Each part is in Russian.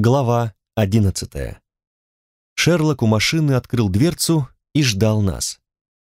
Глава одиннадцатая. Шерлок у машины открыл дверцу и ждал нас.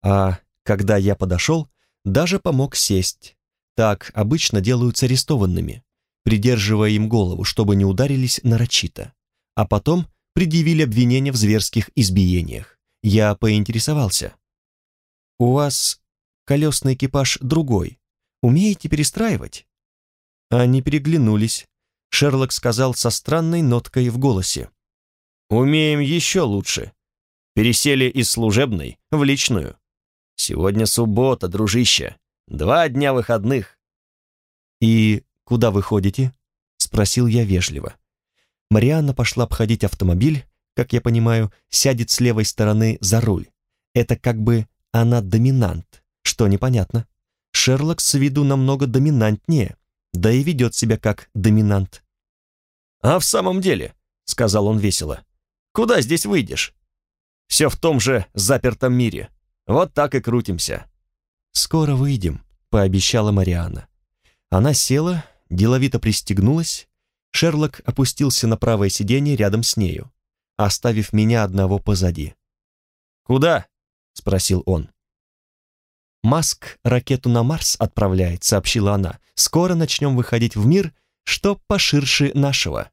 А когда я подошел, даже помог сесть. Так обычно делают с арестованными, придерживая им голову, чтобы не ударились нарочито. А потом предъявили обвинение в зверских избиениях. Я поинтересовался. «У вас колесный экипаж другой. Умеете перестраивать?» Они переглянулись. Шерлок сказал со странной ноткой в голосе. «Умеем еще лучше. Пересели из служебной в личную. Сегодня суббота, дружище. Два дня выходных». «И куда вы ходите?» — спросил я вежливо. Марианна пошла обходить автомобиль, как я понимаю, сядет с левой стороны за руль. Это как бы она доминант, что непонятно. Шерлок с виду намного доминантнее, да и ведет себя как доминант. «А в самом деле», — сказал он весело, — «куда здесь выйдешь? Все в том же запертом мире. Вот так и крутимся». «Скоро выйдем», — пообещала Мариана. Она села, деловито пристегнулась, Шерлок опустился на правое сиденье рядом с нею, оставив меня одного позади. «Куда?» — спросил он. «Маск ракету на Марс отправляет», — сообщила она. «Скоро начнем выходить в мир, что поширше нашего».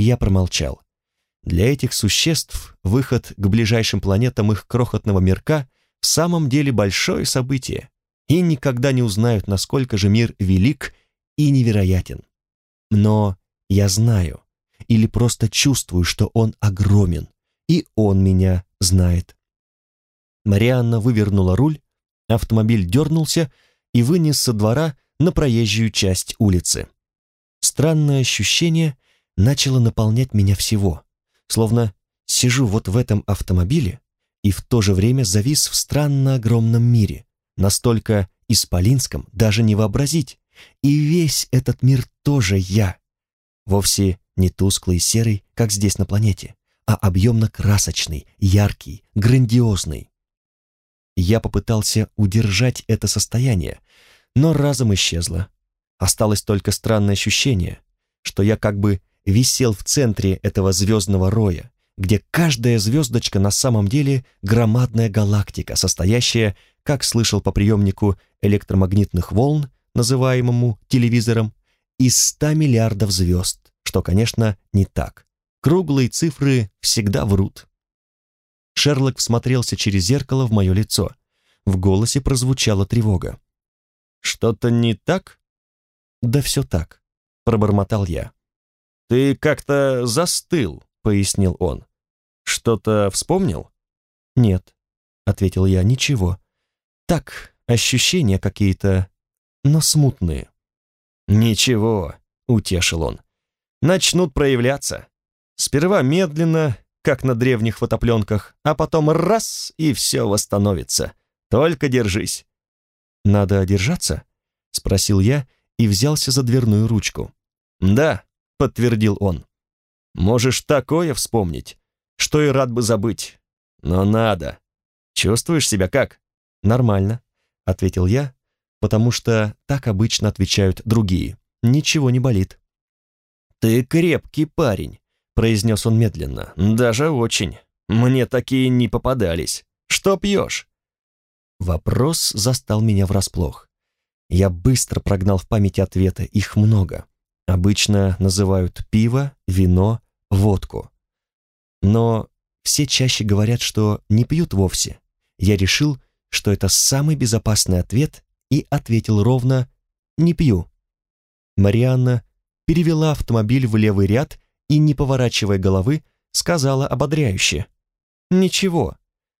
Я промолчал. Для этих существ выход к ближайшим планетам их крохотного мирка в самом деле большое событие, и никогда не узнают, насколько же мир велик и невероятен. Но я знаю или просто чувствую, что он огромен, и он меня знает. Марианна вывернула руль, автомобиль дернулся и вынес со двора на проезжую часть улицы. Странное ощущение начало наполнять меня всего, словно сижу вот в этом автомобиле и в то же время завис в странно огромном мире, настолько исполинском даже не вообразить, и весь этот мир тоже я, Вовсе не тусклый и серый, как здесь на планете, а объемно-красочный, яркий, грандиозный. Я попытался удержать это состояние, но разом исчезло. Осталось только странное ощущение, что я как бы висел в центре этого звездного роя, где каждая звездочка на самом деле громадная галактика, состоящая, как слышал по приемнику электромагнитных волн, называемому телевизором, из 100 миллиардов звезд, что, конечно, не так. Круглые цифры всегда врут. Шерлок всмотрелся через зеркало в мое лицо. В голосе прозвучала тревога. «Что-то не так?» «Да все так», — пробормотал я. «Ты как-то застыл», — пояснил он. «Что-то вспомнил?» «Нет», — ответил я, — «ничего. Так, ощущения какие-то, но смутные». «Ничего», — утешил он. «Начнут проявляться. Сперва медленно, как на древних фотопленках, а потом раз — и все восстановится. Только держись». «Надо держаться?» — спросил я и взялся за дверную ручку. «Да», — подтвердил он. «Можешь такое вспомнить, что и рад бы забыть. Но надо. Чувствуешь себя как?» «Нормально», — ответил я, потому что так обычно отвечают другие. Ничего не болит. «Ты крепкий парень», — произнес он медленно. «Даже очень. Мне такие не попадались. Что пьешь?» Вопрос застал меня врасплох. Я быстро прогнал в памяти ответы, их много. Обычно называют пиво, вино, водку. Но все чаще говорят, что не пьют вовсе. Я решил, что это самый безопасный ответ и ответил ровно «не пью». Марианна перевела автомобиль в левый ряд и, не поворачивая головы, сказала ободряюще «Ничего,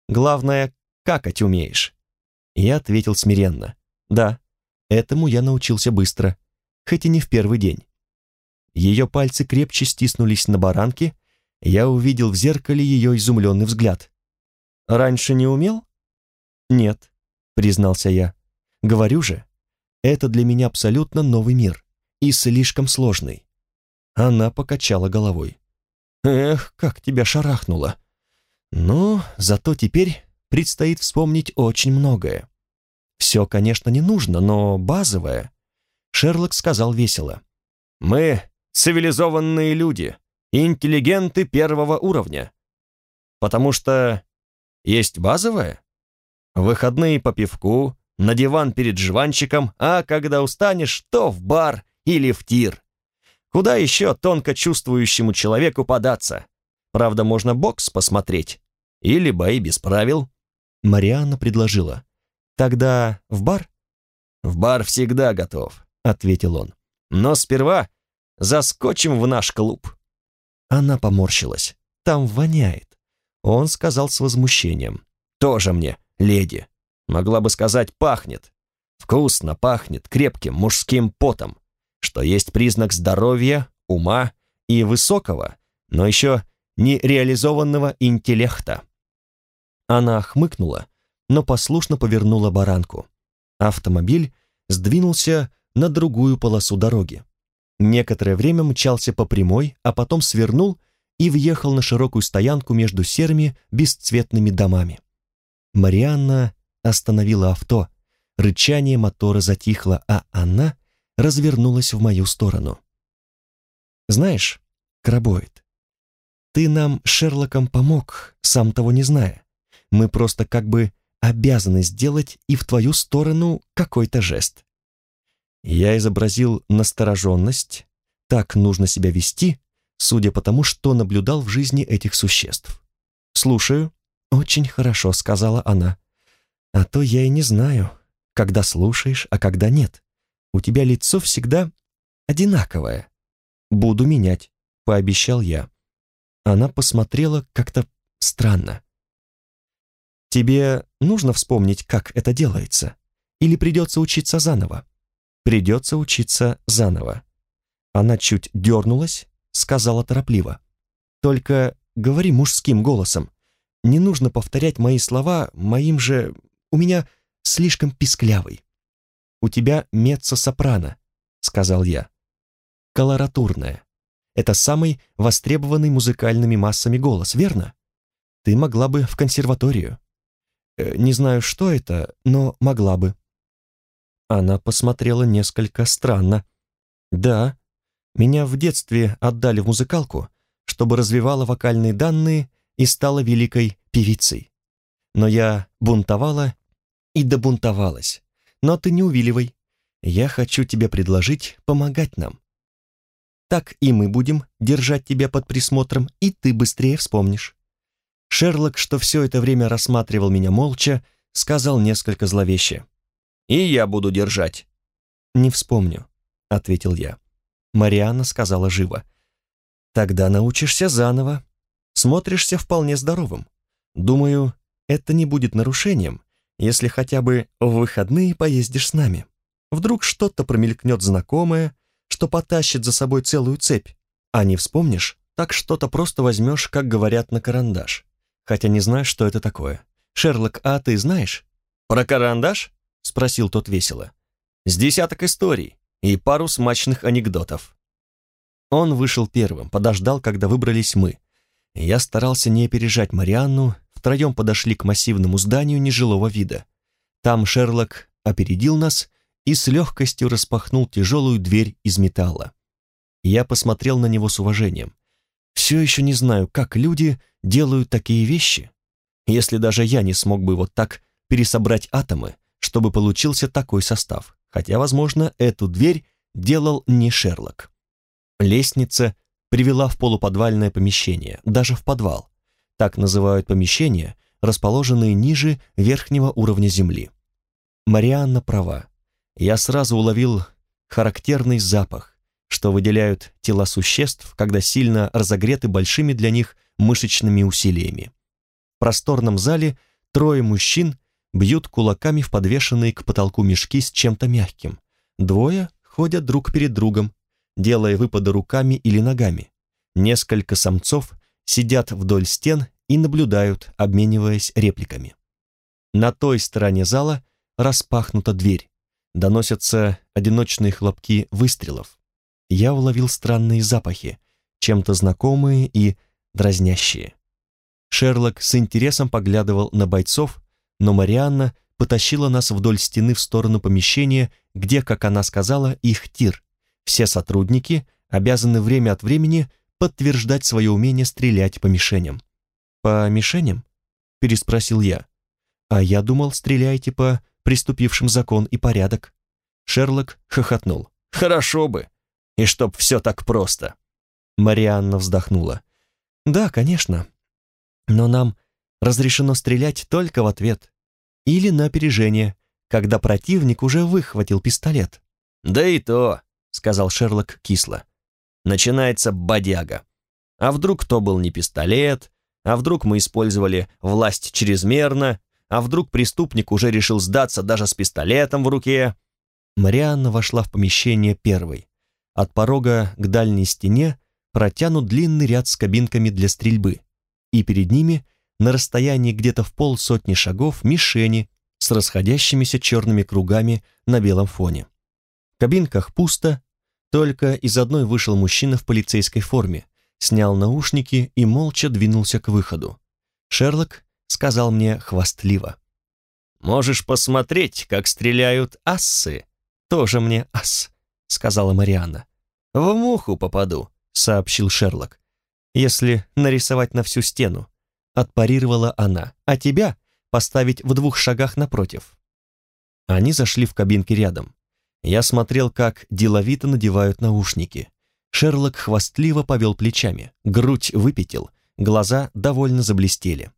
главное, какать умеешь». Я ответил смиренно «Да, этому я научился быстро, хоть и не в первый день». Ее пальцы крепче стиснулись на баранке, я увидел в зеркале ее изумленный взгляд. «Раньше не умел?» «Нет», — признался я. Говорю же, это для меня абсолютно новый мир и слишком сложный. Она покачала головой. Эх, как тебя шарахнуло. Ну, зато теперь предстоит вспомнить очень многое. Все, конечно, не нужно, но базовое. Шерлок сказал весело. Мы цивилизованные люди, интеллигенты первого уровня. Потому что есть базовое. Выходные по пивку, на диван перед жванчиком, а когда устанешь, то в бар или в тир. Куда еще тонко чувствующему человеку податься? Правда, можно бокс посмотреть. Или бои без правил. Марианна предложила. «Тогда в бар?» «В бар всегда готов», — ответил он. «Но сперва заскочим в наш клуб». Она поморщилась. «Там воняет». Он сказал с возмущением. «Тоже мне, леди. Могла бы сказать, пахнет. Вкусно пахнет крепким мужским потом, что есть признак здоровья, ума и высокого, но еще нереализованного интеллекта». Она хмыкнула, но послушно повернула баранку. Автомобиль сдвинулся на другую полосу дороги. Некоторое время мчался по прямой, а потом свернул и въехал на широкую стоянку между серыми бесцветными домами. Марианна остановила авто, рычание мотора затихло, а она развернулась в мою сторону. «Знаешь, Крабоид, ты нам Шерлоком помог, сам того не зная. Мы просто как бы обязаны сделать и в твою сторону какой-то жест». Я изобразил настороженность, так нужно себя вести, судя по тому, что наблюдал в жизни этих существ. «Слушаю». «Очень хорошо», — сказала она. «А то я и не знаю, когда слушаешь, а когда нет. У тебя лицо всегда одинаковое. Буду менять», — пообещал я. Она посмотрела как-то странно. Тебе нужно вспомнить, как это делается? Или придется учиться заново? Придется учиться заново. Она чуть дернулась, сказала торопливо. Только говори мужским голосом. Не нужно повторять мои слова моим же... У меня слишком писклявый. У тебя меццо-сопрано, сказал я. Колоратурная. Это самый востребованный музыкальными массами голос, верно? Ты могла бы в консерваторию. Э, не знаю, что это, но могла бы». Она посмотрела несколько странно. «Да, меня в детстве отдали в музыкалку, чтобы развивала вокальные данные и стала великой певицей. Но я бунтовала и добунтовалась. Но ты не увиливай. Я хочу тебе предложить помогать нам. Так и мы будем держать тебя под присмотром, и ты быстрее вспомнишь. Шерлок, что все это время рассматривал меня молча, сказал несколько зловеще. «И я буду держать». «Не вспомню», — ответил я. Марианна сказала живо. «Тогда научишься заново. Смотришься вполне здоровым. Думаю, это не будет нарушением, если хотя бы в выходные поездишь с нами. Вдруг что-то промелькнет знакомое, что потащит за собой целую цепь, а не вспомнишь, так что-то просто возьмешь, как говорят, на карандаш хотя не знаю, что это такое. Шерлок, а ты знаешь?» «Про карандаш?» — спросил тот весело. «С десяток историй и пару смачных анекдотов». Он вышел первым, подождал, когда выбрались мы. Я старался не опережать Марианну, втроем подошли к массивному зданию нежилого вида. Там Шерлок опередил нас и с легкостью распахнул тяжелую дверь из металла. Я посмотрел на него с уважением. Все еще не знаю, как люди делают такие вещи, если даже я не смог бы вот так пересобрать атомы, чтобы получился такой состав, хотя, возможно, эту дверь делал не Шерлок. Лестница привела в полуподвальное помещение, даже в подвал. Так называют помещения, расположенные ниже верхнего уровня земли. Марианна права. Я сразу уловил характерный запах, что выделяют тела существ, когда сильно разогреты большими для них мышечными усилиями. В просторном зале трое мужчин бьют кулаками в подвешенные к потолку мешки с чем-то мягким. Двое ходят друг перед другом, делая выпады руками или ногами. Несколько самцов сидят вдоль стен и наблюдают, обмениваясь репликами. На той стороне зала распахнута дверь. Доносятся одиночные хлопки выстрелов я уловил странные запахи, чем-то знакомые и дразнящие. Шерлок с интересом поглядывал на бойцов, но Марианна потащила нас вдоль стены в сторону помещения, где, как она сказала, их тир. Все сотрудники обязаны время от времени подтверждать свое умение стрелять по мишеням. «По мишеням?» — переспросил я. «А я думал, стреляете по приступившим закон и порядок». Шерлок хохотнул. «Хорошо бы! И чтоб все так просто!» Марианна вздохнула. «Да, конечно. Но нам разрешено стрелять только в ответ. Или на опережение, когда противник уже выхватил пистолет». «Да и то», — сказал Шерлок кисло. «Начинается бодяга. А вдруг то был не пистолет, а вдруг мы использовали власть чрезмерно, а вдруг преступник уже решил сдаться даже с пистолетом в руке?» Марианна вошла в помещение первой. От порога к дальней стене протянут длинный ряд с кабинками для стрельбы, и перед ними, на расстоянии где-то в полсотни шагов, мишени с расходящимися черными кругами на белом фоне. В кабинках пусто, только из одной вышел мужчина в полицейской форме, снял наушники и молча двинулся к выходу. Шерлок сказал мне хвастливо. «Можешь посмотреть, как стреляют ассы. Тоже мне ас», — сказала Марианна. «В муху попаду», — сообщил Шерлок. «Если нарисовать на всю стену», — отпарировала она, «а тебя поставить в двух шагах напротив». Они зашли в кабинки рядом. Я смотрел, как деловито надевают наушники. Шерлок хвастливо повел плечами, грудь выпятил, глаза довольно заблестели.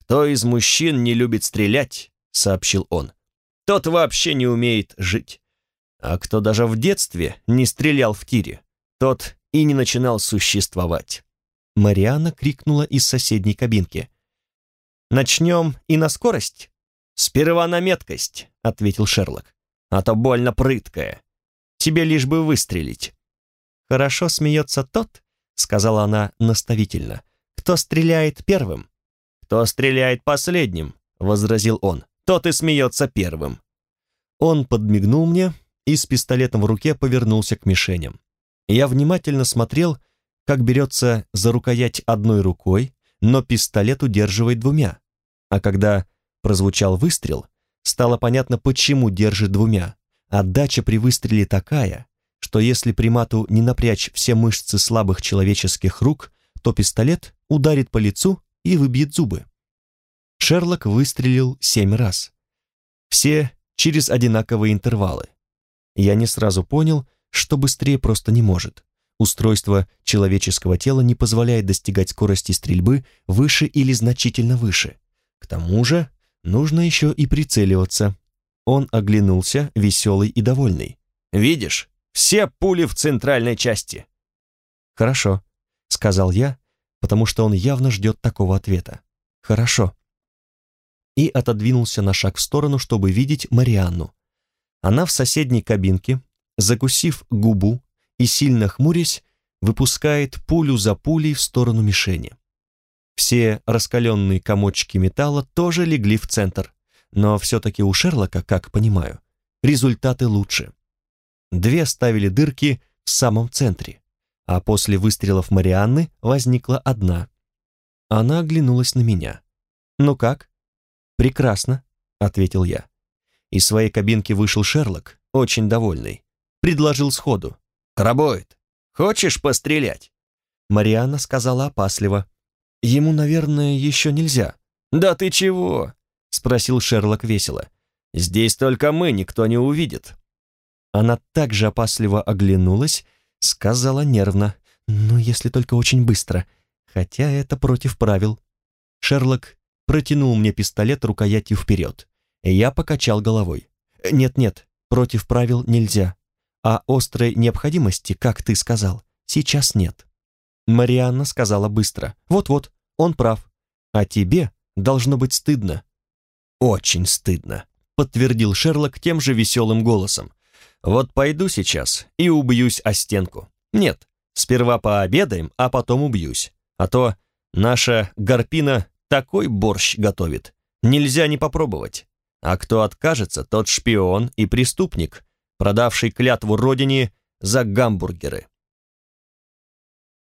«Кто из мужчин не любит стрелять?» — сообщил он. «Тот вообще не умеет жить. А кто даже в детстве не стрелял в тире, тот и не начинал существовать». Марианна крикнула из соседней кабинки. «Начнем и на скорость?» «Сперва на меткость», — ответил Шерлок. «А то больно прыткая. Тебе лишь бы выстрелить». «Хорошо смеется тот», — сказала она наставительно, «кто стреляет первым». «Кто стреляет последним», — возразил он, «тот и смеется первым». Он подмигнул мне и с пистолетом в руке повернулся к мишеням. Я внимательно смотрел, как берется за рукоять одной рукой, но пистолет удерживает двумя. А когда прозвучал выстрел, стало понятно, почему держит двумя. Отдача при выстреле такая, что если примату не напрячь все мышцы слабых человеческих рук, то пистолет ударит по лицу и выбьет зубы. Шерлок выстрелил семь раз. Все через одинаковые интервалы. Я не сразу понял, что быстрее просто не может. Устройство человеческого тела не позволяет достигать скорости стрельбы выше или значительно выше. К тому же нужно еще и прицеливаться. Он оглянулся, веселый и довольный. «Видишь, все пули в центральной части». «Хорошо», — сказал я, потому что он явно ждет такого ответа. «Хорошо». И отодвинулся на шаг в сторону, чтобы видеть Марианну. Она в соседней кабинке, закусив губу и сильно хмурясь, выпускает пулю за пулей в сторону мишени. Все раскаленные комочки металла тоже легли в центр, но все-таки у Шерлока, как понимаю, результаты лучше. Две ставили дырки в самом центре, а после выстрелов Марианны возникла одна. Она оглянулась на меня. «Ну как?» «Прекрасно», — ответил я. Из своей кабинки вышел Шерлок, очень довольный. Предложил сходу. «Крабоид, хочешь пострелять?» Марианна сказала опасливо. «Ему, наверное, еще нельзя». «Да ты чего?» — спросил Шерлок весело. «Здесь только мы, никто не увидит». Она также опасливо оглянулась, сказала нервно, «Ну, если только очень быстро, хотя это против правил». Шерлок протянул мне пистолет рукоятью вперед, я покачал головой. «Нет-нет, против правил нельзя, а острой необходимости, как ты сказал, сейчас нет». Марианна сказала быстро, «Вот-вот, он прав, а тебе должно быть стыдно». «Очень стыдно», — подтвердил Шерлок тем же веселым голосом. Вот пойду сейчас и убьюсь о стенку. Нет, сперва пообедаем, а потом убьюсь. А то наша Гарпина такой борщ готовит. Нельзя не попробовать. А кто откажется, тот шпион и преступник, продавший клятву родине за гамбургеры.